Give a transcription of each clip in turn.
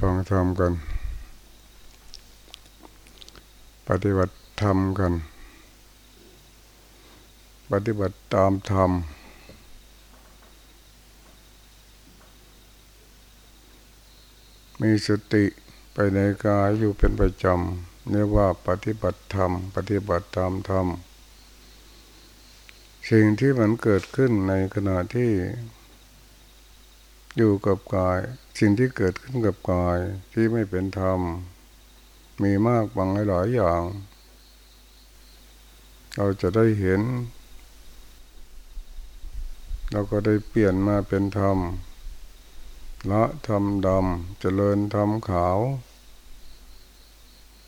ฟังธรรมกัน ปฏิบัติธรรมกัน ปฏิบัติตามธรรม มีสติไปในกายอยู่เป็นประจำเรียกว่าปฏิบัติธรรม ปฏิบัติตามธรรม สิ่งที่มันเกิดขึ้นในขณะที่ อยู่กับกาย สิ่งที่เกิดขึ้นกับกายที่ไม่เป็นธรรม มีมากบางหลายอย่าง เราจะได้เห็น เราก็ได้เปลี่ยนมาเป็นธรรมละธรรมดำเจริญธรรมขาว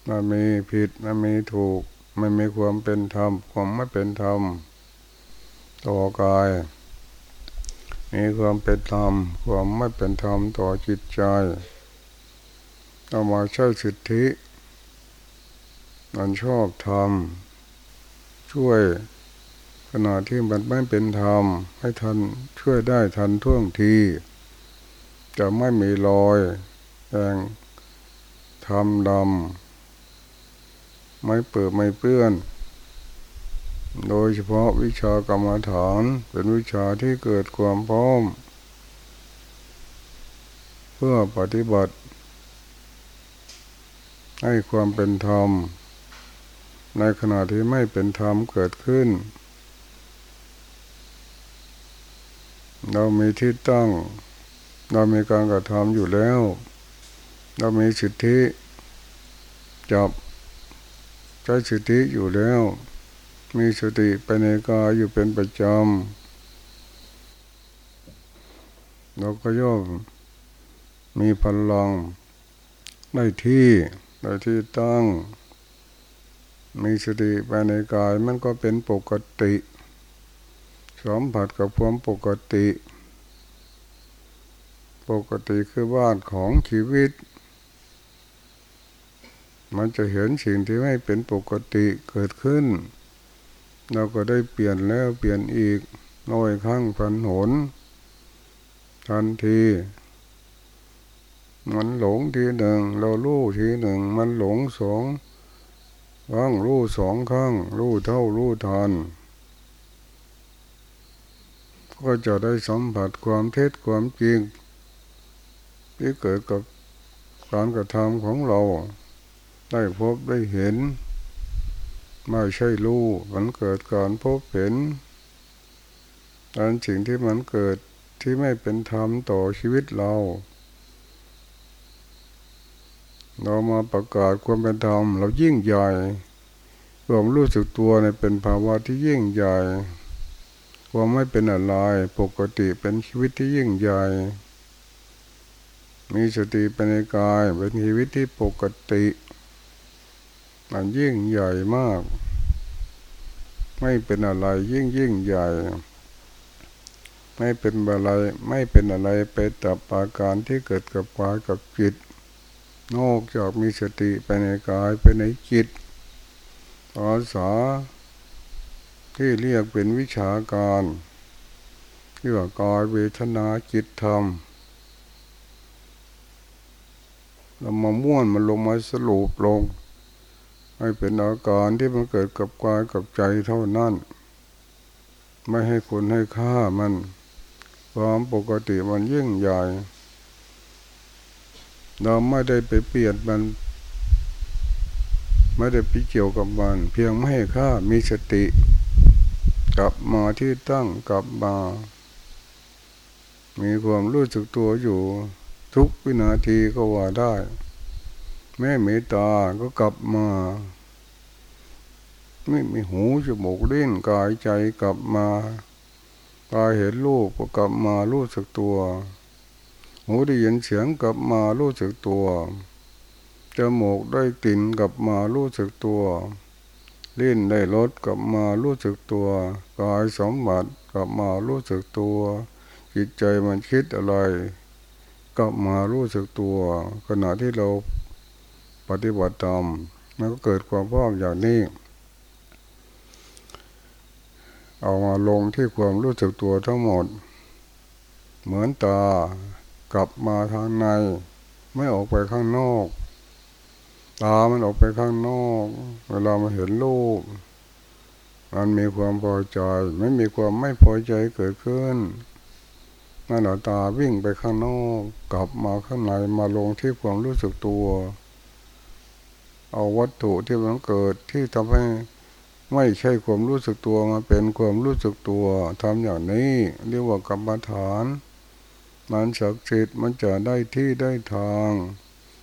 มันมีผิดมันมีถูก มันมีความเป็นธรรมความไม่เป็นธรรมต่อกาย มีความเป็นธรรม ความไม่เป็นธรรมต่อจิตใจเอามาใช้สิทธิมันชอบธรรม ช่วยขณะที่มันไม่เป็นธรรม ให้ทันช่วยได้ทันท่วงที จะไม่มีรอยแดงทำดำไม่เปิดไม่เปื้อน โดยเฉพาะวิชากรรมฐานเป็นวิชาที่เกิดความพร้อม เพื่อปฏิบัติ ให้ความเป็นธรรม ในขณะที่ไม่เป็นธรรมเกิดขึ้น เรามีที่ตั้ง เรามีการกระทำอยู่แล้ว เรามีสิทธิจับใช้สิทธิอยู่แล้ว มีสติไปในกายอยู่เป็นประจำเราก็ย่อมมีพลังได้ที่ได้ที่ตั้ง มีสติไปในกายมันก็เป็นปกติสัมผัสกับความปกติ ปกติคือบ้านของชีวิต มันจะเห็นสิ่งที่ไม่เป็นปกติเกิดขึ้น เราก็ได้เปลี่ยนแล้วเปลี่ยนอีกน้อยข้างพันหน ทันที มันหลงทีหนึ่ง เราลู่ทีหนึ่ง มันหลงสองข้างลู่สองข้างลู่เท่าลู่ทันก็จะได้สัมผัสความเท็จความจริง ที่เกิดกับการกระทำของเรา ได้พบได้เห็น ไม่ใช่รู้มันเกิดการพบเห็นอันสิ่งที่มันเกิดที่ไม่เป็นธรรมต่อชีวิตเรา เรามาประกาศความเป็นธรรมเรายิ่งใหญ่ความรู้สึกตัวในเป็นภาวะที่ยิ่งใหญ่ความไม่เป็นอะไรปกติเป็นชีวิตที่ยิ่งใหญ่ มีสติเป็นในกายเป็นชีวิตที่ปกติ มันยิ่งใหญ่มาก ไม่เป็นอะไรยิ่งยิ่งใหญ่ ไม่เป็นอะไรไม่เป็นอะไรไปตับอาการที่เกิดกับกายกับจิต นอกจากมีสติไปในกายไปในจิตภาษาที่เรียกเป็นวิชาการที่ว่ากายเวทนาจิตธรรมเรามาม้วนมันลงมาสรุปลง ให้เป็นอาการที่มันเกิดกับกายกับใจเท่านั้น ไม่ให้คุณให้ค่ามันความปกติมันยิ่งใหญ่เราไม่ได้ไปเปลี่ยนมัน ไม่ได้ไปเกี่ยวกับมัน เพียงไม่ให้ค่ามีสติ กลับมาที่ตั้งกลับมามีความรู้สึกตัวอยู่ ทุกวินาทีก็ว่าได้ แม่เมตตาก็กลับมา ไม่มีหูจมูกเล่นกายใจกลับมากายเห็นรูปก็กลับมารู้สึกตัว หูได้ยินเสียงกลับมารู้สึกตัวจมูกได้กลิ่นกลับมารู้สึกตัวลิ้นได้รสกลับมารู้สึกตัวกายสมบัติกลับมารู้สึกตัว จิตใจมันคิดอะไร กลับมารู้สึกตัว ขณะที่เรา ปฏิบัติตามมันก็เกิดความพร้อมอย่างนี้ เอามาลงที่ความรู้สึกตัวทั้งหมด เหมือนตากลับมาทางใน ไม่ออกไปข้างนอก ตามันออกไปข้างนอก เวลามาเห็นรูปมันมีความพอใจ ไม่มีความไม่พอใจเกิดขึ้นนั่นหตาวิ่งไปข้างนอก กลับมาข้างในมาลงที่ความรู้สึกตัว เอาวัตถุที่มันเกิดที่ทำให้ไม่ใช่ความรู้สึกตัวมาเป็นความรู้สึกตัวทำอย่างนี้เรียกว่ากรรมฐาน มันศักดิ์สิทธิ์มันจะได้ที่ได้ทาง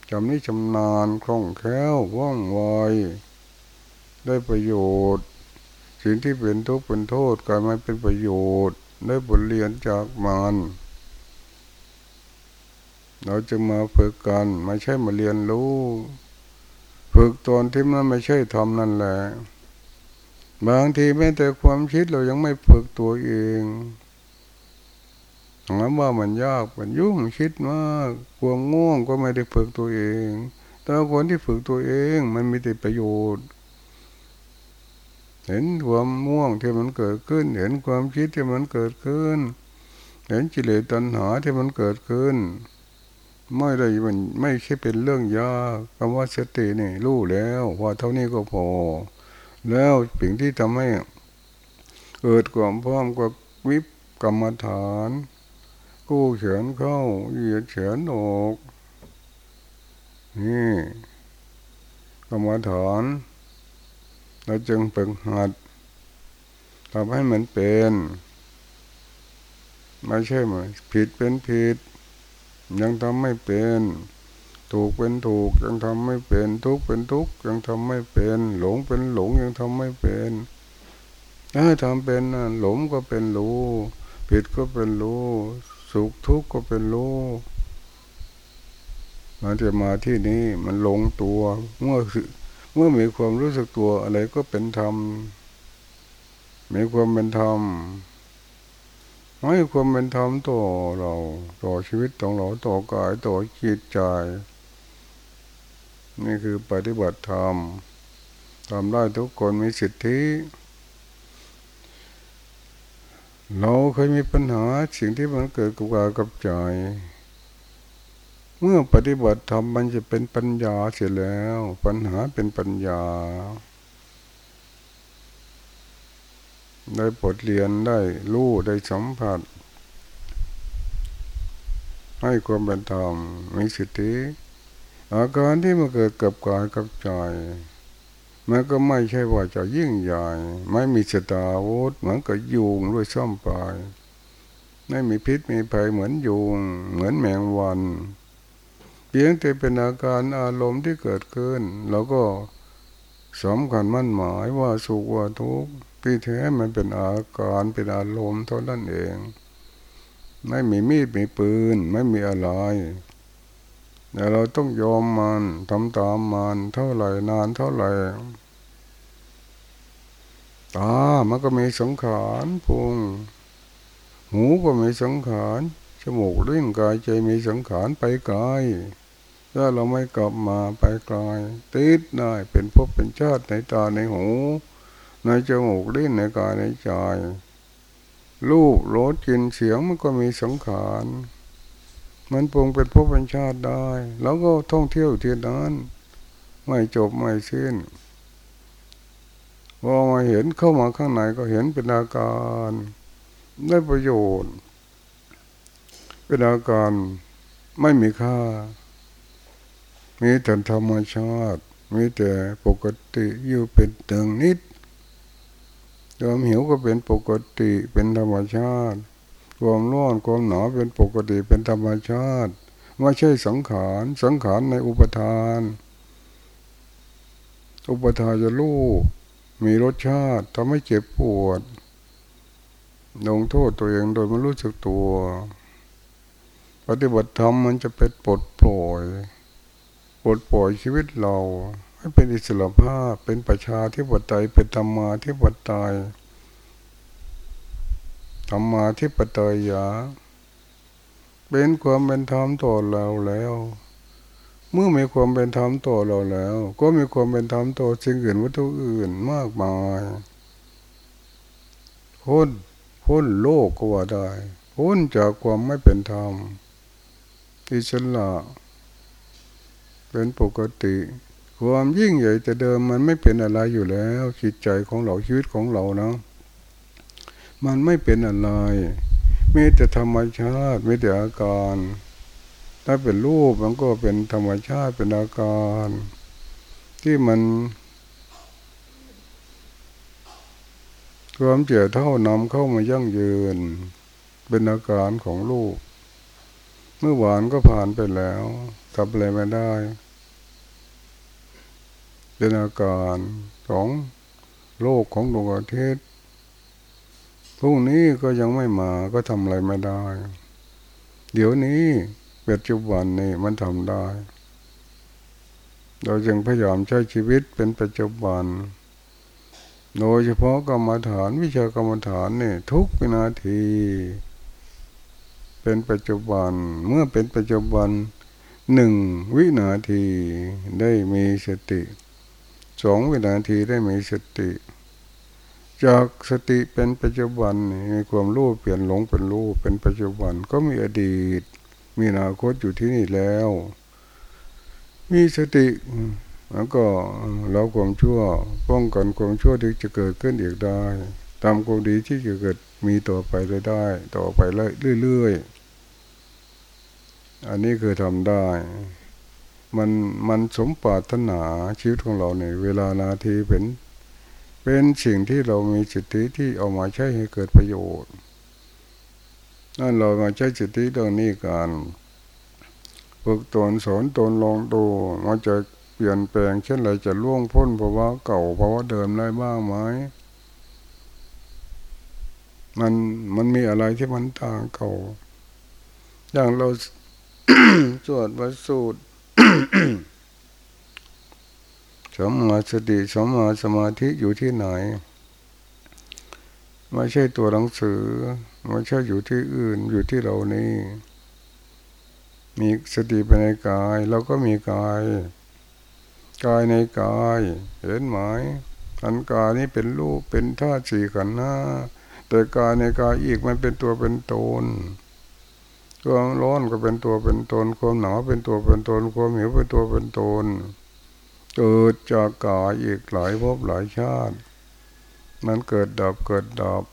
จำนี้ชำนาญคล่องแคล่วว่องไวได้ประโยชน์ สิ่งที่เป็นทุกข์เป็นโทษกลายมาเป็นประโยชน์ ได้บทเรียนจากมันเราจะมาฝึกกันไม่ใช่มาเรียนรู้ ฝึกตนที่มันไม่ใช่ทำนั่นแหละบางทีแม้แต่ความคิดเรายังไม่ฝึกตัวเองถามว่ามันยากมันยุ่งคิดมากความง่วงก็ไม่ได้ฝึกตัวเอง แต่คนที่ฝึกตัวเองมันมีแต่ประโยชน์ เห็นความม่วงที่มันเกิดขึ้น เห็นความคิดที่มันเกิดขึ้น เห็นจิเลตัณหาที่มันเกิดขึ้น ไม่ได้มันไม่ใช่เป็นเรื่องยากคำว่าสตินี่รู้แล้วว่าเท่านี้ก็พอ แล้วสิ่งที่ทำให้เกิดความพร้อมกับวิปกรรมฐาน กู้เฉียนเข้าเหยียดเฉียนออกนี่กรรมฐานเราจึงฝึกหัดทำให้มันเป็น ไม่ใช่ไหมผิดเป็นผิด ยังทำไม่เป็น ถูกเป็นถูกยังทำไม่เป็น ทุกเป็นทุกยังทำไม่เป็น หลงเป็นหลงยังทำไม่เป็นถ้าทำเป็นหลงก็เป็นรู้ผิดก็เป็นรู้สุขทุกข์ก็เป็นรู้มันจะมาที่นี้มันลงตัวเมื่อเมื่อมีความรู้สึกตัวอะไรก็เป็นธรรมมีความเป็นธรรม ให้ความเป็นธรรมต่อเราต่อชีวิตของเราต่อกายต่อจิตใจนี่คือปฏิบัติธรรมทำได้ทุกคนมีสิทธิ เราเคยมีปัญหาสิ่งที่มันเกิดกับกายกับใจเมื่อปฏิบัติธรรมมันจะเป็นปัญญาเสียแล้ว ปัญหาเป็นปัญญา ได้บทเรียนได้รู้ได้สัมผัส ให้ความเป็นธรรมมีสิทธิอาการที่มันเกิดกับกายกับใจมันก็ไม่ใช่ว่าจะยิ่งใหญ่ ไม่มีสตาวุธเหมือนกับยุงด้วยซ่อมปลายไม่มีพิษมีภัยเหมือนยุง เหมือนแมงวัน เพียงแต่เป็นอาการอารมณ์ที่เกิดขึ้นเราก็สำคัญมั่นหมายว่าสุขว่าทุกข์ ที่แท้มันเป็นอาการเป็นอารมณ์เท่านั้นเอง ไม่มีมีดมีปืน ไม่มีอะไรแต่เราต้องยอมมันทำตามมันเท่าไหร่นานเท่าไหร่ตา มันก็มีสังขารพุง หูก็มีสังขารจมูกลิ้นกายใจมีสังขารไปไกลถ้าเราไม่กลับมาไปไกลติดได้เป็นภพเป็นชาติในตาในหู ในจมูกลิ้นในกายในใจรูปรสกลิ่นเสียงมันก็มีสังขารมันปรุงเป็นภพเป็นชาติได้ แล้วก็ท่องเที่ยวที่นั้นไม่จบไม่สิ้นพอมาเห็นเข้ามาข้างในก็เห็นเป็นอาการได้ประโยชน์ เป็นอาการไม่มีค่า มีแต่ธรรมชาติ มีแต่ปกติอยู่เป็นตึงนิด ความหิวก็เป็นปกติเป็นธรรมชาติ ความร้อนความหนาวเป็นปกติเป็นธรรมชาติไม่ใช่สังขารสังขารในอุปทาน อุปทานจะรู้มีรสชาติทำให้เจ็บปวดลงโทษตัวเองโดยไม่รู้สึกตัวปฏิบัติธรรมมันจะเป็นปลดปล่อย ปลดปล่อยชีวิตเรา ให้เป็นอิสระภาพ เป็นประชาที่ปไตย เป็นธรรมาที่ปไตยธรรมาทิปไตยยาเป็นความเป็นธรรมต่อเราแล้ว เมื่อมีความเป็นธรรมต่อเราแล้ว ก็มีความเป็นธรรมต่อสิ่งอื่นวัตถุอื่นมากมายพ้นพ้นโลกก็ว่าได้พ้นจากความไม่เป็นธรรมที่ฉละเป็นปกติ ความยิ่งใหญ่แต่เดิมมันไม่เป็นอะไรอยู่แล้วจิตใจของเราชีวิตของเราเนาะมันไม่เป็นอะไรมีแต่ธรรมชาติมีแต่อาการ ถ้าเป็นรูปมันก็เป็นธรรมชาติเป็นอาการ ที่มันความเจ็บเท่านำเข้ามายั่งยืน เป็นอาการของลูก เมื่อวานก็ผ่านไปแล้วทำอะไรไม่ได้ เป็นอาการของโลกของดวงอาทิตย์พรุ่งนี้ก็ยังไม่มาก็ทำอะไรไม่ได้ เดี๋ยวนี้ปัจจุบันนี่มันทำได้ เราจึงพยายามใช้ชีวิตเป็นปัจจุบัน โดยเฉพาะกรรมฐานวิชากรรมฐานนี่ทุกวินาที เป็นปัจจุบันเมื่อเป็นปัจจุบันหนึ่งวินาทีได้มีสติ สองวินาทีได้มีสติ จากสติเป็นปัจจุบันมีความรู้เปลี่ยนหลงเป็นรู้เป็นปัจจุบันก็มีอดีต มีอนาคตอยู่ที่นี่แล้ว มีสติแล้วก็เราความชั่วป้องกันความชั่วที่จะเกิดขึ้นอีกได้ตามความดีที่จะเกิดมีต่อไปได้ต่อไปเรื่อยๆอันนี้คือทำได้ มันมันสมปรารถนาชีวิตของเราในเวลานาทีเป็น เป็นสิ่งที่เรามีจิตที่ที่เอามาใช้ให้เกิดประโยชน์นั่นเรามาใช้จิตที่เรื่องนี้กันฝึกตนสอนตนลองดูมันจะเปลี่ยนแปลงเช่นไรจะล่วงพ้นภาวะเก่าภาวะเดิมได้บ้างไหมมันมันมีอะไรที่มันต่างเก่า อย่างเราสวดวสูตร สมาสติสมาสมาธิอยู่ที่ไหน ไม่ใช่ตัวหนังสือ ไม่ใช่อยู่ที่อื่นอยู่ที่เรานี่ มีสติไปในกายเราก็มีกายกายในกายเห็นไหมอันกายนี้เป็นรูปเป็นธาตุสี่ขันธ์หน้าแต่กายในกายอีกมันเป็นตัวเป็นตน ความร้อนก็เป็นตัวเป็นตนความหนาวเป็นตัวเป็นตนความหิวเป็นตัวเป็นตนเกิดจากกายอีกหลายภพหลายชาติ มันเกิดดับเกิดดับ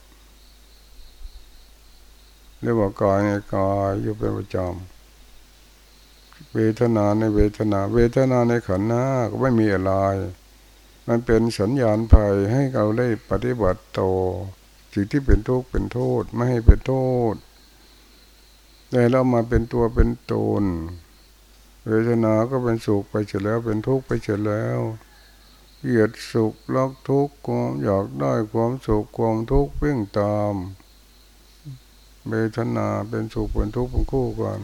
เรียกว่ากายในกายอยู่เป็นประจำเวทนาในเวทนา เวทนาในขันธ์หน้าก็ไม่มีอะไร มันเป็นสัญญาณภัยให้เราได้ปฏิบัติโตสิ่งที่เป็นทุกข์เป็นโทษไม่ให้เป็นโทษ แต่เรามาเป็นตัวเป็นตนเวทนาก็เป็นสุขไปเฉยแล้ว เป็นทุกข์ไปเฉยแล้วเกียดสุขลักทุกข์ความอยากได้ความสุขความทุกข์วิ่งตามเวทนาเป็นสุขเป็นทุกข์เป็นคู่กัน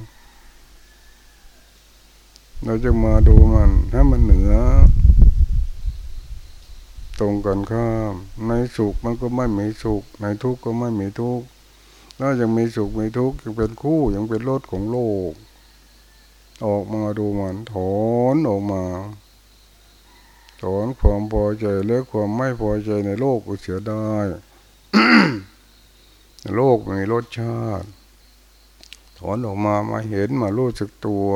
เราจะมาดูมันถ้ามันเหนือ ตรงกันข้าม ในสุขมันก็ไม่มีสุข ในทุกข์ก็ไม่มีทุกข์ ถ้ายังมีสุขมีทุกข์ยังเป็นคู่ยังเป็นรถของโลก ออกมาดูมันถอนออกมาถอนความพอใจและความไม่พอใจในโลกก็เสียได้โลกมีรสชาติ ถอนออกมามาเห็นมารู้สึกตัว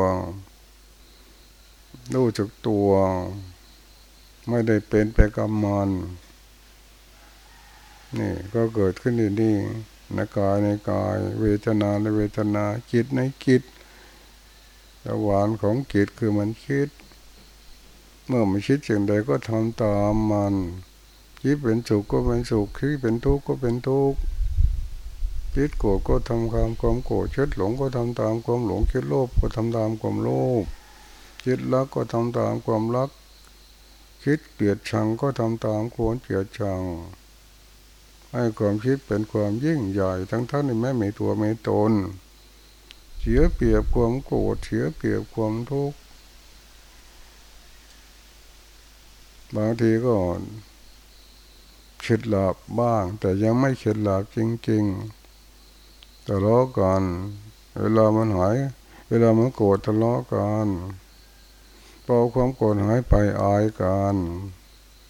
รู้จักตัว ไม่ได้เป็นไปกับมันนี่ก็เกิดขึ้นที่นี่ ในกายในกาย เวทนาในเวทนาคิดในคิดระหวานของคิดคือมันคิด เมื่อมันคิดสิ่งใดก็ทำตามมันคิดเป็นสุขก็เป็นสุขคิดเป็นทุกข์ก็เป็นทุกข์คิดโกรธก็ทำตามความโกรธคิดหลงก็ทำตามความหลงคิดโลภก็ทำตามความโลภคิดรักก็ทำตามความรัก คิดเกลียดชังก็ทำตามความเกลียดชัง ให้ความคิดเป็นความยิ่งใหญ่ทั้งท่านนี่ไม่มีตัวไม่ตน เสียเปรียบความโกรธเสียเปรียบความทุกข์บางทีก็เข็ดหลับบ้าง แต่ยังไม่เข็ดหลับจริงๆแต่ล้อกันเวลามันหายเวลามันโกรธทะเลาะกันพอความโกรธหายไปอายกัน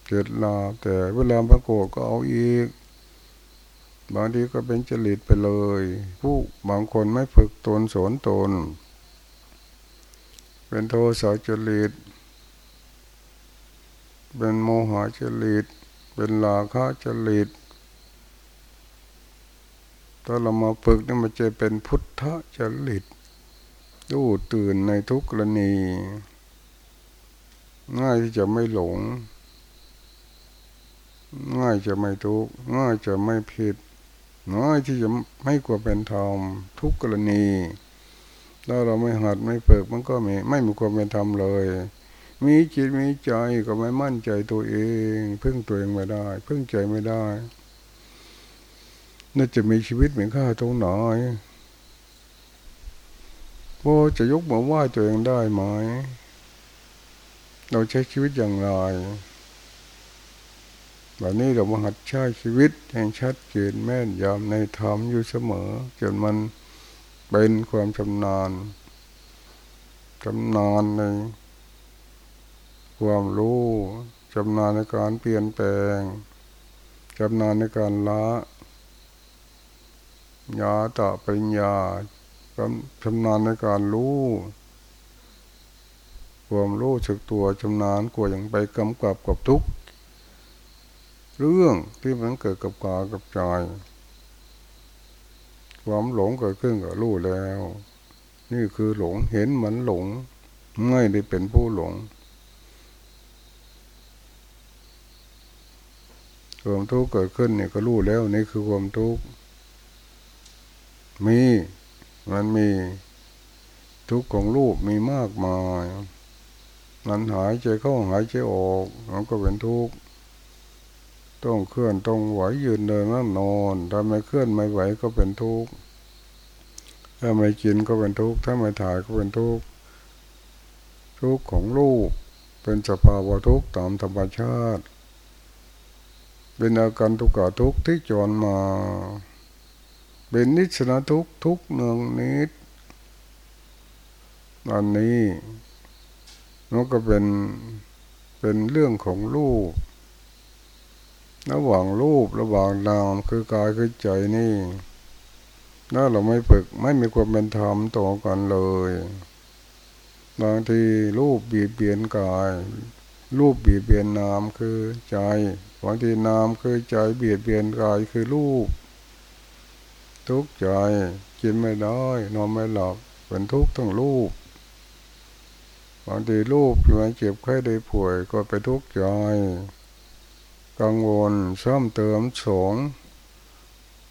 เกิดลาแต่เวลาพระโกรธก็เอาอีก บางทีก็เป็นจริตไปเลย ผู้บางคนไม่ฝึกตนสนตน เป็นโทสะจริต เป็นโมหะจริต เป็นลาคะจริตถ้าเรามาฝึกนี่มันจะเป็นพุทธจริตดูตื่นในทุกกรณี ง่ายที่จะไม่หลง ง่ายจะไม่ทุกข์ง่ายจะไม่ผิด ง่ายที่จะไม่กลัวเป็นธรรมทุกกรณีถ้าเราไม่หัดไม่ฝึกมันก็ไม่ไม่มีความเป็นธรรมเลย มีจิตมีใจก็ไม่มั่นใจตัวเอง พึ่งตัวเองไม่ได้ พึ่งใจไม่ได้น่าจะมีชีวิตเหมือนข้าตรงไหนโ่จะยกมือไหว้ตัวเองได้ไหม เราใช้ชีวิตอย่างไร แบบนี้เรามาหัดใช้ชีวิตแห่งชัดเจนแม่นยำในธรรมอยู่เสมอ จนมันเป็นความชำนาญชำนาญในความรู้ชำนาญในการเปลี่ยนแปลงชำนาญในการละยาตะปัญญาชำนาญในการรู้ความรู้สึกตัวชำนาญกว่าอย่างไปกำกับกับทุก เรื่องที่มันเกิดกับกายกับใจความหลงเกิดขึ้นกับรู้แล้ว นี่คือหลงเห็นเหมือนหลง ไม่ได้เป็นผู้หลงความทุกข์เกิดขึ้นเนี่ยก็รู้แล้วนี่คือความทุกข์มีมันมีทุกข์ของรูปมีมากมายมันหายใจเข้าหายใจออกมันก็เป็นทุกข์ ต้องเคลื่อนต้องไหวยืนเดินนั่งนอนถ้าไม่เคลื่อนไม่ไหวก็เป็นทุกข์ถ้าไม่กินก็เป็นทุกข์ถ้าไม่ถ่ายก็เป็นทุกข์ทุกข์ของรูปเป็นสภาวะทุกข์ตามธรรมชาติ เป็นอาการทุกข์ทุกข์ที่จรมา เป็นนิสนาทุกข์ทุกเนืองนิดอันนี้มันก็เป็นเป็นเรื่องของรูป ระหว่างรูประหว่างนามคือกายคือใจนี่ถ้าเราไม่ฝึกไม่มีความเป็นธรรมต่อกันเลย บางทีรูปบีบเบียนกาย รูปบีบเบียนนามคือใจบางทีนามคือใจเบียดเบียนกายคือรูป ทุกข์ใจกินไม่ได้นอนไม่หลับเป็นทุกข์ทั้งรูปบางทีรูปอยู่ในเจ็บไข้ได้ป่วยก็ไปทุกข์ใจ กังวลซ่อมเติมสอง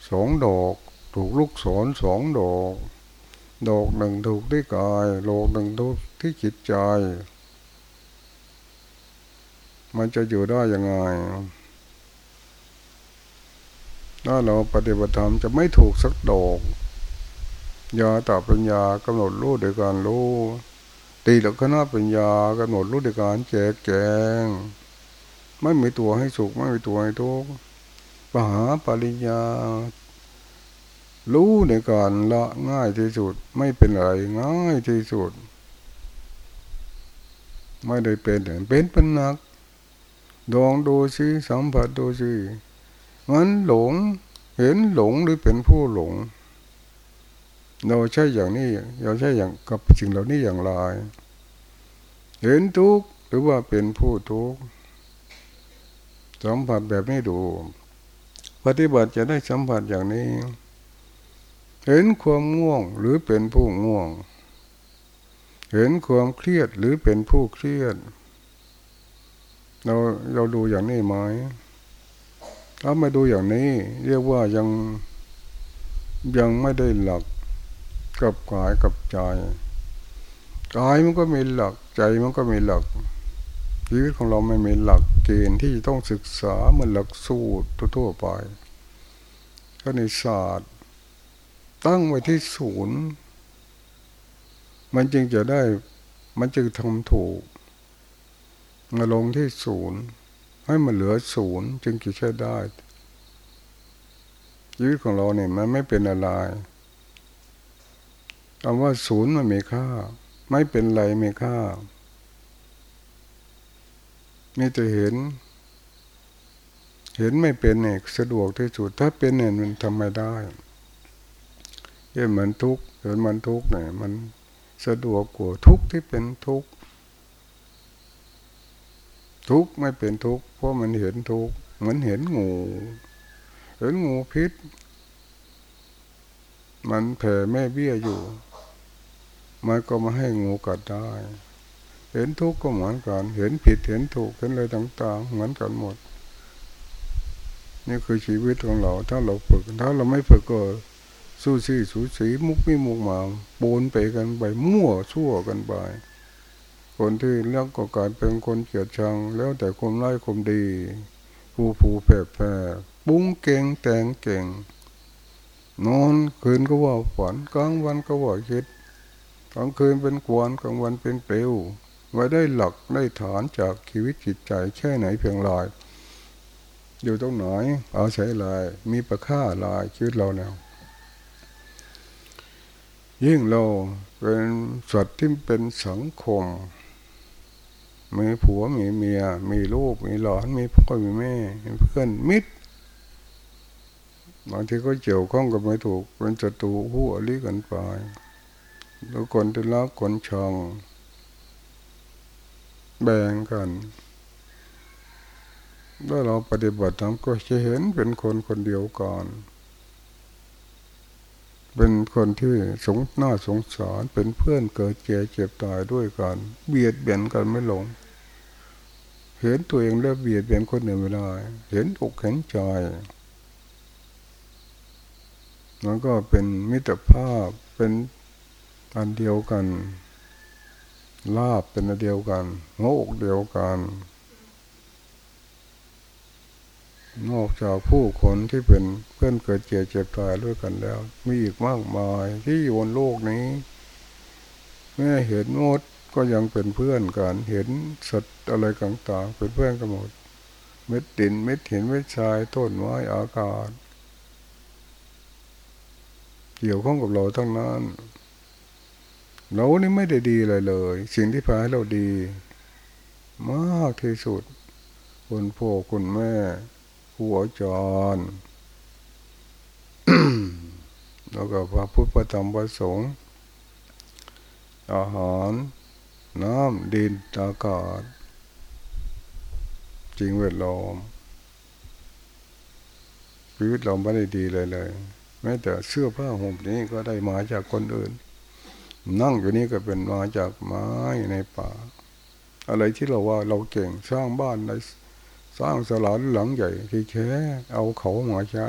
สองดอกถูกลูกศรสองดอกดอกหนึ่งถูกที่กายโลกหนึ่งถูกที่จิตใจ มันจะอยู่ได้ยังไงถ้าเราปฏิบัติธรรมจะไม่ถูกสักดอกยาตาปัญญากำหนดรู้โดยการรู้ตีหลักคณะปัญญากำหนดรู้โดยการแจกแจง ไม่มีตัวให้สุขไม่มีตัวให้ทุกข์ปหาปริญญา รู้ในการละง่ายที่สุด ไม่เป็นอะไรง่ายที่สุด ไม่ได้เป็นเป็นเป็นนักดองดูสิสัมผัสดูสิมันหลง เห็นหลงหรือเป็นผู้หลง เราใช่อย่างนี้เราใช่อย่างกับสิ่งเหล่านี้อย่างไร เห็นทุกข์หรือว่าเป็นผู้ทุกข์ สัมผัสแบบนี้ดู ปฏิบัติจะได้สัมผัสอย่างนี้ เห็นความง่วงหรือเป็นผู้ง่วง เห็นความเครียดหรือเป็นผู้เครียด เราเราดูอย่างนี้ไหมถ้าไม่ดูอย่างนี้ เรียกว่ายังยังไม่ได้หลักกับกายกับใจกายมันก็มีหลักใจมันก็มีหลักชีวิตของเราไม่มีหลัก เกณฑ์ที่ต้องศึกษาเหมือนหลักสูตรทั่วไปก็ในศาสตร์ ตั้งไว้ที่ศูนย์มันจึงจะได้มันจึงทำถูกมาลงที่ศูนย์ให้มันเหลือศูนย์จึงจะใช้ได้ชีวิตของเราเนี่ยมันไม่เป็นอะไรคำว่าศูนย์มันมีค่า ไม่เป็นไรมีค่า มีแต่เห็น เห็นไม่เป็นเนี่ยสะดวกที่สุด ถ้าเป็นเนี่ยมันทำไม่ได้เห็นมันทุกข์เห็นมันทุกข์เนี่ยมันสะดวกกว่าทุกข์ที่เป็นทุกข์ทุกข์ไม่เป็นทุกข์เพราะมันเห็นทุกข์เหมือนเห็นงู เห็นงูพิษ มันแผ่แม่เบี้ยอยู่ มันก็มาให้งูกัดได้ เห็นทุกข์ก็เหมือนกัน เห็นผิดเห็นถูกเห็นอะไรต่างๆ เหมือนกันหมด นี่คือชีวิตของเรา ถ้าเราฝึก ถ้าเราไม่ฝึกก็สู้ซี่สูสีมุกมีมุกมาโบนไปกันไปมั่วชั่วกันไปคนที่เลือกก็กลายเป็นคนเกลียดชัง แล้วแต่คนไล่คมดีผู้ผู้แผ่แผ่ปุ้งเก่งแต่งเก่ง นอนคืนก็ว่าฝันกลางวันก็ว่าคิดกลางคืนเป็นกวนกลางวันเป็นเปลว ไว้ได้หลักได้ฐานจากชีวิตจิตใจแค่ไหนเพียงไรอยู่ตรงไหนเอาใช้ลายมีประค่าลายชีวิตเราแนวยิ่งเราเป็นสัตว์ที่เป็นสังคม มีผัวมีเมีย มีลูกมีหลานมีพ่อมีแม่มีเพื่อนมิตรบางทีก็เกี่ยวข้องกับไม่ถูกเป็นศัตรูผู้อริกันไปทุกคนที่รักคนชัง แบ่งกันถ้าเราปฏิบัติธรรมก็จะเห็นเป็นคนคนเดียวก่อน เป็นคนที่สงหน้าสงสารเป็นเพื่อนเกิดเจ็บเจ็บตายด้วยกัน เบียดเบียนกันไม่หลง เห็นตัวเองแล้วเบียดเบียนคนอื่นไม่ได้เห็นอกเห็นใจมันก็เป็นมิตรภาพเป็นอันเดียวกัน ลาบเป็นอันเดียวกัน โงกเดียวกัน นอกจากผู้คนที่เป็นเพื่อนเกิดเจ็บเจ็บตายด้วยกันแล้ว มีอีกมากมายที่อยู่บนโลกนี้ แม่เห็นมดก็ยังเป็นเพื่อนกัน เห็นสัตว์อะไรต่างๆเป็นเพื่อนกันหมด เม็ดดินเม็ดหินเม็ดทรายต้นไม้อากาศ เกี่ยวข้องกับเราทั้งนั้น เรานี่ไม่ได้ดีอะไรเลย สิ่งที่พาให้เราดี มากที่สุดคุณพ่อคุณแม่ผู้อาจารย์แล้วก็พระพุทธธรรมประสงค์อาหารน้ำดินอากาศจริงเวทล้อมชีวิตเราไม่ได้ดีเลยเลย แม้แต่เสื้อผ้าห่มนี้ก็ได้มาจากคนอื่น นั่งอยู่นี่ก็เป็นมาจากไม้ในป่า อะไรที่เราว่าเราเก่งสร้างบ้านในสร้างสลานหลังใหญ่ที่แค่เอาเขามาใช้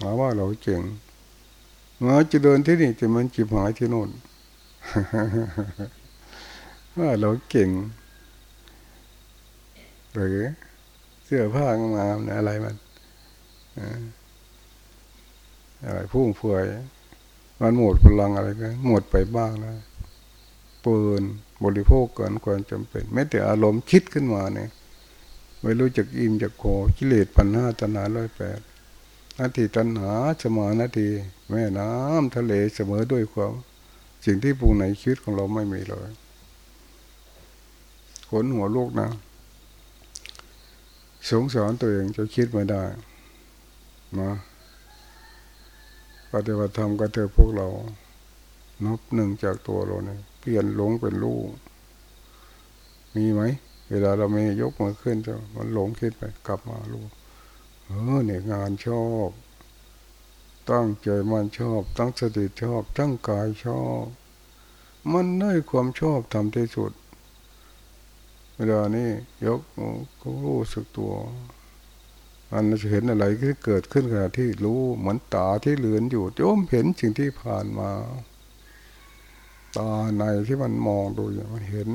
หาว่าเราเก่งเมื่อจะเดินที่นี่จะมันจิบหายที่โน่นว่าเราเก่งหรือเสื้อผ้างามอะไรมันอะไรพุ่งเฟือย มันหมดพลังอะไรกันหมดไปบ้างแล้วปืนบริโภคเกินความจำเป็นแม้แต่อารมณ์คิดขึ้นมาเนี่ยไม่รู้จักอิ่มจากโคกิเลสปัญหาตัณหาร้อยแปดนาทีตัณหาเสมอนาทีแม่น้ำทะเลเสมอด้วยความสิ่งที่ปูในชีวิตของเราไม่มีเลยขนหัวลูกนะ สงสารตัวเองจะคิดไม่ได้นะ ปฏิบัติธรรมก็เจอพวกเรา นับหนึ่งจากตัวเราเนี่ยเปลี่ยนหลงเป็นลูกมีไหม เวลาเราไม่ยกมือขึ้นจะมันหลงคิดไป กลับมาลูกเออเนี่ยงานชอบตั้งใจมันชอบตั้งสติชอบตั้งกายชอบ มันได้ความชอบทำที่สุด เวลานี้ยกมือก็รู้สึกตัว อันจะเห็นอะไรที่เกิดขึ้นขณะที่รู้เหมือนตาที่เหลือนอยู่โยมเห็นสิ่งที่ผ่านมา ตาในที่มันมองดูอย่างมันเห็น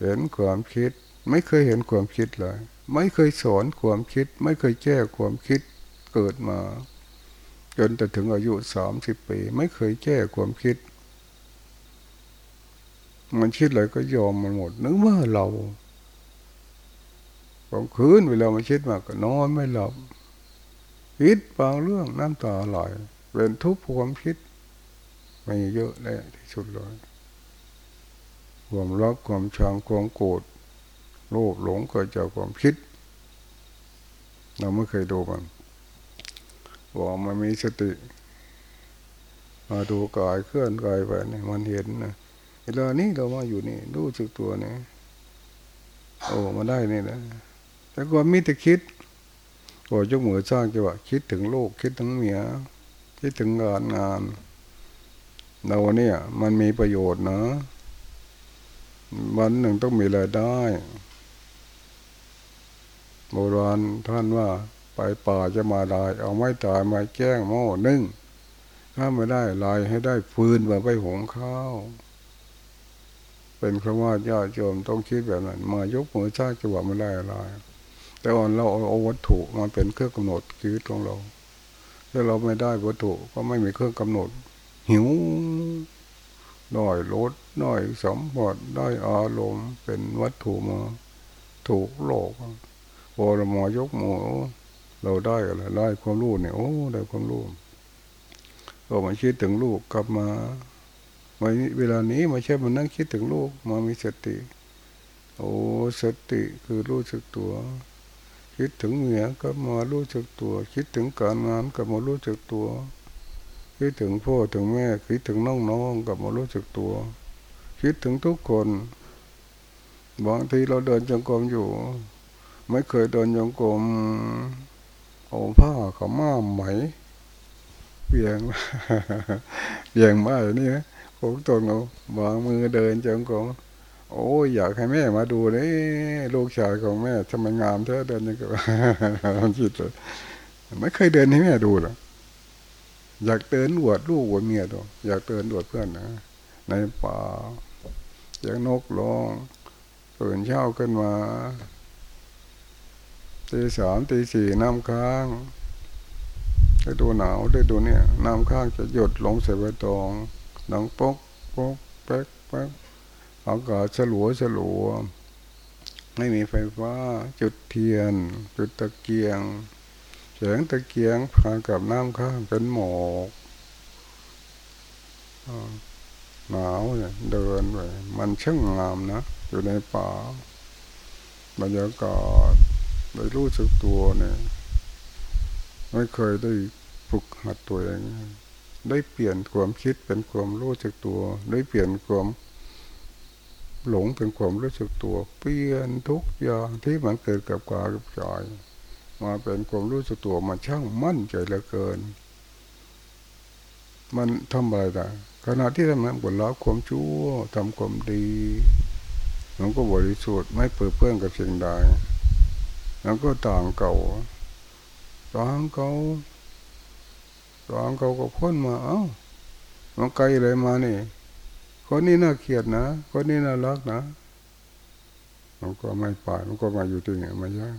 เห็นความคิด ไม่เคยเห็นความคิดเลย ไม่เคยสอนความคิด ไม่เคยแก้ความคิดเกิดมา จนแต่ถึงอายุสามสิบปี ไม่เคยแก้ความคิด มันคิดอะไรก็ยอมมันหมด นึกว่าเรา กลางคืนเวลามันคิดมากก็นอนไม่หลับคิดบางเรื่องน้ำตาไหลเป็นทุกข์ความคิดไม่เยอะเลยที่สุดเลยความรักความชังความโกรธโลภหลงเกิดจากความคิด เราไม่เคยดูมันว่ามันมีสติ มาดูกายเคลื่อนกายไปนี่มันเห็นนะเวลานี้เรามาอยู่นี่รู้สึกตัวนี่โอ้มาได้นี่นะ แต่ก่อนมีแต่คิดพอยกมือสร้างจังหวะคิดถึงลูกคิดถึงเมียคิดถึงงานงานเราเนี่ยมันมีประโยชน์นะวันหนึ่งต้องมีรายได้โบราณท่านว่าไปป่าจะมาลาย เอาไม้ตายมาแจ้งหม้อนึ่งถ้าไม่ได้ลายให้ได้ฟืนมาไปหุงข้าว เป็นคำว่าญาติโยมต้องคิดแบบนั้น มายกมือสร้างจังหวะไม่ได้อะไร แต่อ่อนเราเอาวัตถุมาเป็นเครื่องกำหนดชีวิตของเราถ้าเราไม่ได้วัตถุก็ไม่มีเครื่องกำหนด หิวน้อยลดน้อยสมบัติได้อารมณ์เป็นวัตถุมาถูกโลกพอเรามายกมือเราได้อะไรได้ความรู้เนี่ยโอ้ได้ความรู้ก็มาคิดถึงลูกกลับมาเวลานี้มาใช่มานั่งคิดถึงลูกมามีสติ โอ้สติคือรู้สึกตัว คิดถึงเมียก็มารู้สึกตัว คิดถึงการงานก็มารู้สึกตัว คิดถึงพ่อถึงแม่คิดถึงน้องๆก็มารู้สึกตัว คิดถึงทุกคนบางทีเราเดินจงกรมอยู่ ไม่เคยเดินจงกรมเอาผ้าเขาม้าไหมเปียงเปียงมาอย่างนี้นะผมตนเอาวางมือเดินจงกรม โอ้ยอยากให้แม่มาดูนี่ลูกชายของแม่ทำไมงามเธอเดินยังกับจิตเลยไม่เคยเดินให้แม่ดูหรอกอยากเดินอวดลูกอวดเมียตัวอยากเดินอวดเพื่อนนะในป่าอยางนกร้องตื่นเช้าขึ้นมาตีสามตีสี่น้ำค้างได้ดูหนาวได้ดูเนี่ยน้ำค้างจะหยดลงใส่ใบตองดังปกป๊กแป๊กแป๊ก อากาศฉลัวฉลัวไม่มีไฟฟ้า จุดเทียน จุดตะเกียงแสงตะเกียงผ่านกับน้ำข้างเป็นหมอกหนาวเนี่ยเดินไปมันช่างงามนะ อยู่ในป่าบรรยากาศได้รู้สึกตัวเนี่ยไม่เคยได้ฝึกหัดตัวเองได้เปลี่ยนความคิดเป็นความรู้สึกตัว ได้เปลี่ยนความ หลงเป็นความรู้สึกตัว เปลี่ยนทุกอย่างที่มันเกิดกับกายกับใจมาเป็นความรู้สึกตัวมันช่างมั่นใจเหลือเกิน มันทำอะไรได้ขณะที่ทำงานผลลัพธ์ความชั่วทำความดีมันก็บริสุทธิ์ไม่เปื้อเพื่อนกับสิ่งใดแล้วก็ต่างเก่าต่างเก่าตอนเขาก็พ้นมา เอ้ามันไกลเลยมานี่ คนนี้น่าเกลียดนะคนนี้น่ารักนะมันก็ไม่ไปมันก็มาอยู่ที่นี่ม่ยาก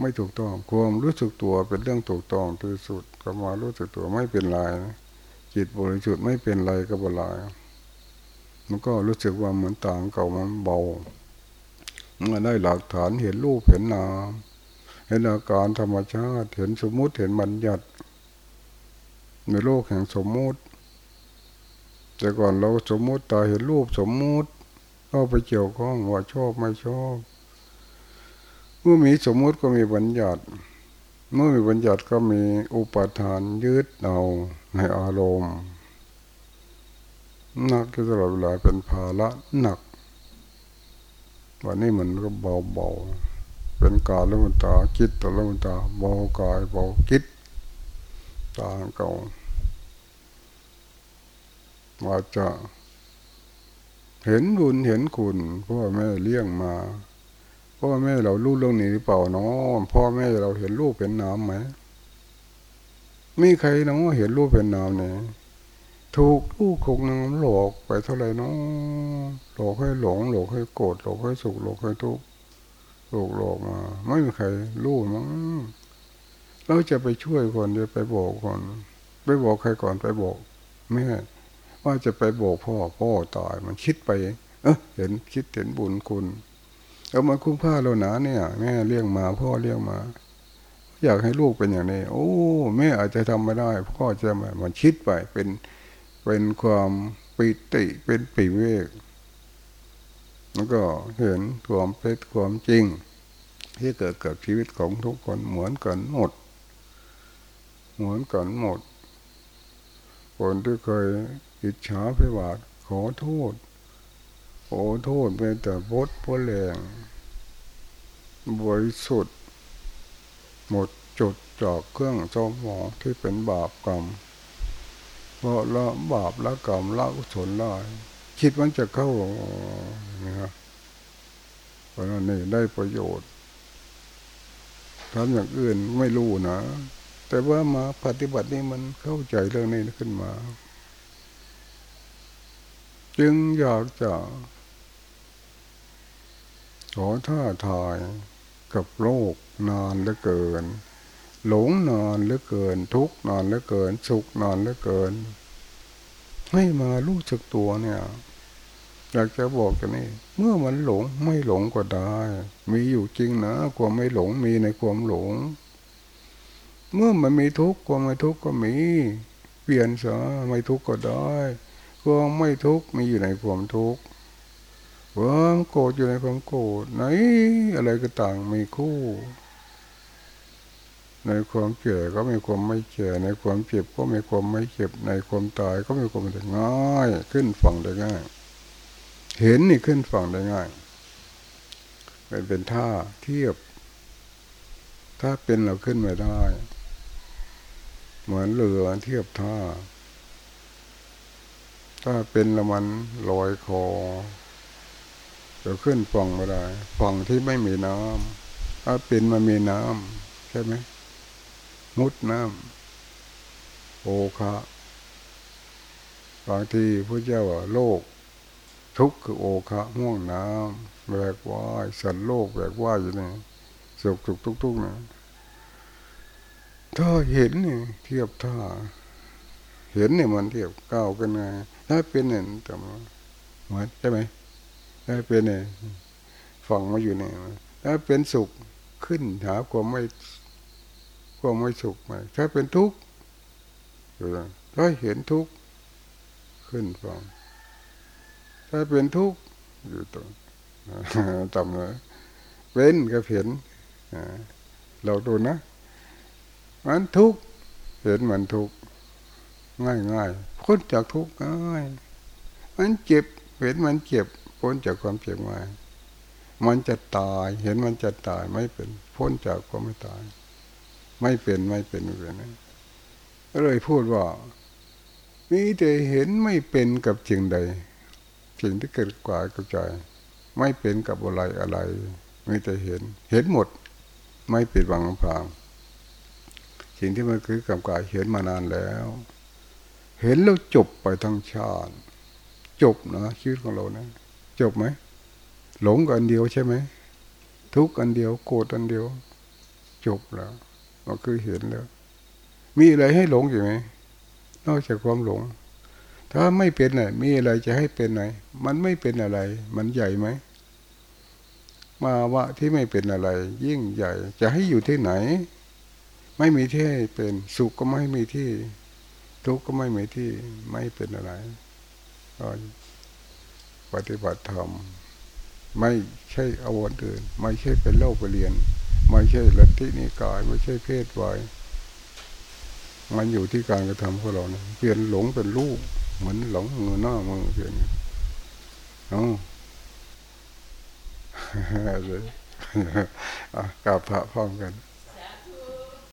ไม่ถูกต้องความรู้สึกตัวเป็นเรื่องถูกต้องที่สุดก็มารู้สึกตัวไม่เป็นไรนะจิตบริสุทธิ์ไม่เป็นไรก็บลายมันก็รู้สึกว่าเหมือนต่างเก่ามันเบาเมื่อได้หลักฐานเห็นรูปเห็นนามเห็นอาการธรรมชาติเห็นสมมุติเห็นบัญญัติในโลกแห่งสมมุติ แต่ก่อนเราสมมุติตาเห็นรูปสมมุติเข้าไปเกี่ยวข้องว่าชอบไม่ชอบเมื่อมีสมมุติก็มีบัญญัติ เมื่อมีบัญญัติก็มีอุปทานยึดเอาในอารมณ์หนักตลอดเวลาเป็นภาระหนัก วันนี้มันก็เบาๆเป็นกายแล้วมันตาคิดต่แล้วมันตาเบากายเบาคิดตาเก่า ว่าจะเห็นบุญเห็นคุณพ่อแม่เลี้ยงมาพ่อแม่เรารู้เรื่องนี้หรือเปล่าเนาะพ่อแม่เราเห็นรูปเป็นน้ำไหมมีใครเนาะเห็นรูปเป็นน้ำเนี่ยถูกลูกคงน้ำหลอกไปเท่าไหร่เนาะหลอกให้หลงหลอกให้โกรธหลอกให้สุขหลอกให้ทุกข์หลอกหลอกมา ไม่มีใครรู้มั้งเราจะไปช่วยคนจะไปบอกคนไปบอกใครก่อนไปบอกแม่ ว่าจะไปโบกพ่อพ่อตายมันคิดไป เออเห็นคิดเห็นบุญคุณเอามาคุ้มค่าเราหนาเนี่ย แม่เลี้ยงมาพ่อเลี้ยงมา อยากให้ลูกเป็นอย่างนี้ โอ้แม่อาจจะทำไม่ได้พ่อจะมามันคิดไปเป็นเป็นความปิติเป็นปิเวกแล้วก็เห็นความเป็นความจริง ที่เกิดกับชีวิตของทุกคนเหมือนกันหมด เหมือนกันหมดคนที่เคย อิจฉาพิบาทขอโทษ ขอโทษเป็นแต่พดพแรงบริสุทธิ์หมดจุดจากเครื่องจอมหมองที่เป็นบาปกรรมเพราะละบาปละกรรมละกุศลได้คิดมันจะเข้านะครับเพราะนั้นนี่ได้ประโยชน์ทำอย่างอื่นไม่รู้นะ แต่ว่ามาปฏิบัตินี่มันเข้าใจเรื่องนี้ขึ้นมา จึงอยากจะขอท่าทายกับโลกนานเหลือเกิน หลงนานเหลือเกิน ทุกนานเหลือเกิน สุขนานเหลือเกิน ให้มารู้จักตัวเนี่ยอยากจะบอกกันนี่เมื่อมันหลงไม่หลงก็ได้ มีอยู่จริงนะความไม่หลงมีในความหลง เมื่อมันมีทุกข์ความไม่ทุกข์ก็มี เปลี่ยนซะไม่ทุกข์ก็ได้ ความไม่ทุกข์มีอยู่ในความทุกข์ความโกรธอยู่ในความโกรธไหนอะไรก็ต่างมีคู่ ในความเก่ก็มีความไม่เก่ในความเจ็บก็มีความไม่เจ็บในความตายก็มีความตายง่ายขึ้นฝั่งได้ง่าย เห็นนี่ขึ้นฝั่งได้ง่ายเป็นเป็นท่าเทียบ ถ้าเป็นเราขึ้นไม่ได้ เหมือนเรือเทียบท่า ถ้าเป็นละมันลอยคอจะขึ้นฝั่งไม่ได้ฝั่งที่ไม่มีน้ำถ้าเป็นมันมีน้ำใช่ไหมมุดน้ำโอคะบางทีพระเจ้าว่าโลก ทุกข์คือโอคะห่วงน้ำแบกว่ายสันโลกแบกว่ายอยู่นี่สุขสุขทุกทุกนะถ้าเห็นนี่เทียบท่า เห็นเนี่ยมันเทียบก้าวกันไงถ้าเป็นเนี่ยแต่เหมันใช่ไหมถ้าเป็นเนี่ยฟังมาอยู่เนี่ยถ้าเป็นสุขขึ้นหาความไม่ความไม่สุขมาถ้าเป็นทุกข์ถ้าเห็นทุกข์ขึ้นฟังถ้าเป็นทุกข์อยู่ตรงต่ำเลยเป็นก็เห็นเราดูนะ มันทุกข์เห็นมันทุกข์ ง่ายง่ายพ้นจากทุกข์ง่ายมันเจ็บเห็นมันเจ็บพ้นจากความเจ็บง่ายมันจะตายเห็นมันจะตายไม่เป็นพ้นจากความไม่ตาย ไม่เป็นไม่เป็นไม่เป็นก็เลยพูดว่ามีแต่เห็นไม่เป็นกับสิ่งใดสิ่งที่เกิดกว่ากับใจไม่เป็นกับอะไรอะไรมีแต่เห็น เห็นหมด ไม่ปิดบังพางสิ่งที่มันคือกับกายเห็นมานานแล้ว เห็นแล้วจบไปทั้งชาติจบนะชีวิตของเรานะ จบไหมหลงกันเดียวใช่ไหมทุกอันเดียวโกรธอันเดียว จบแล้วก็คือเห็นแล้ว มีอะไรให้หลงอยู่ไหมนอกจากความหลง ถ้าไม่เป็นไหนมีอะไรจะให้เป็นไหนมันไม่เป็นอะไร มันใหญ่ไหมมาวะที่ไม่เป็นอะไร ยิ่งใหญ่ จะให้อยู่ที่ไหน ไม่มีที่ให้เป็น สุขก็ไม่มีที่ ทุกข์ก็ไม่มีที่ไม่เป็นอะไรก็ปฏิบัติธรรมไม่ใช่อวันอื่น ไม่ใช่เป็นเล่าไปเรียน ไม่ใช่ลัทธินิกาย ไม่ใช่เพศวัยมันอยู่ที่การกระทำของเราเนี่ยเปลี่ยนหลงเป็นลูกเหมือนหลงเงินหน้ามือเปลี่ยนเอ้เลยกราบพระพร้อมกัน